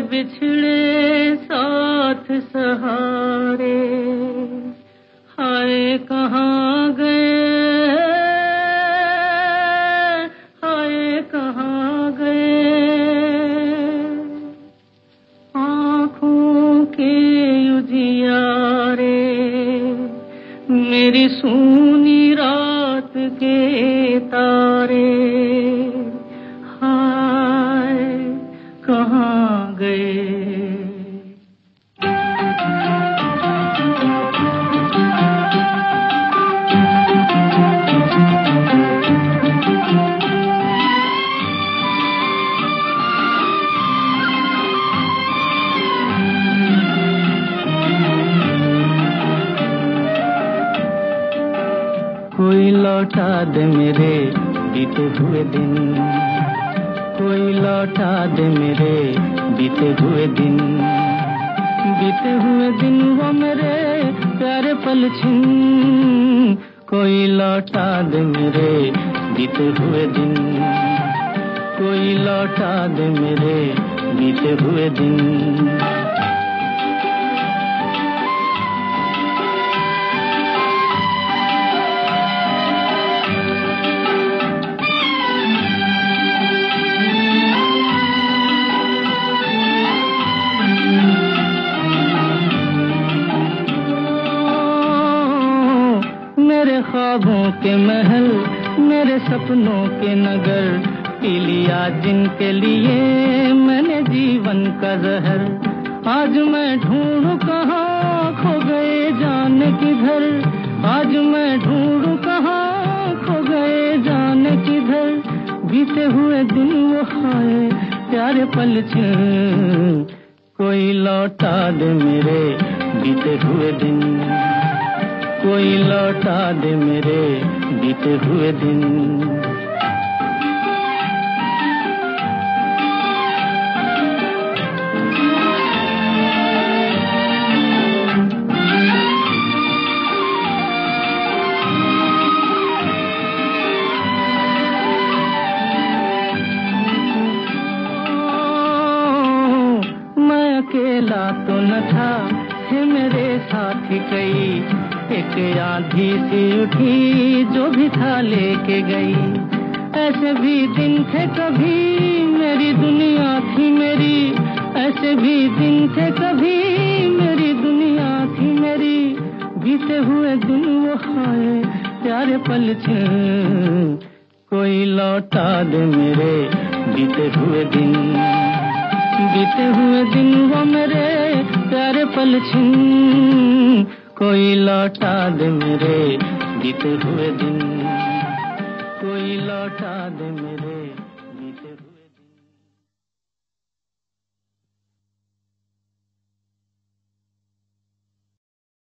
बिछड़े साथ सहारे। हाय कहाँ गए? हाय कहाँ गए? आँखों के उजियारे। मेरी सूनी रात के तारे कोई लौटा दे मेरे बीते हुए दिन। कोई लौटा दे मेरे बीते हुए दिन। बीते हुए दिन वो मेरे प्यारे पल छिन कोई लौटा दे मेरे बीते हुए दिन। कोई लौटा दे मेरे बीते हुए दिन। ख्वाबों के महल, मेरे सपनों के नगर, पी लिया जिनके लिए मैंने जीवन का जहर। आज मैं ढूंढू कहाँ खो गए जाने किधर आज मैं ढूंढू कहाँ खो गए जाने किधर बीते हुए दिन वो खाए प्यारे पल कोई लौटा दे मेरे, बीते हुए दिन। कोई लौटा दे मेरे बीते हुए दिन। मैं अकेला तो न था मेरे साथी कई एक आंधी सी उठी जो भी था लेके गई। ऐसे भी दिन थे कभी, मेरी दुनिया थी मेरी। ऐसे भी दिन थे कभी, मेरी दुनिया थी मेरी। बीते हुए दिन वो खाए प्यारे पल कोई लौटा दे मेरे बीते हुए दिन। बीते हुए दिन वो मेरे प्यारे पल छिन कोई लौटा दे मेरे बीते हुए दिन। कोई लौटा दे मेरे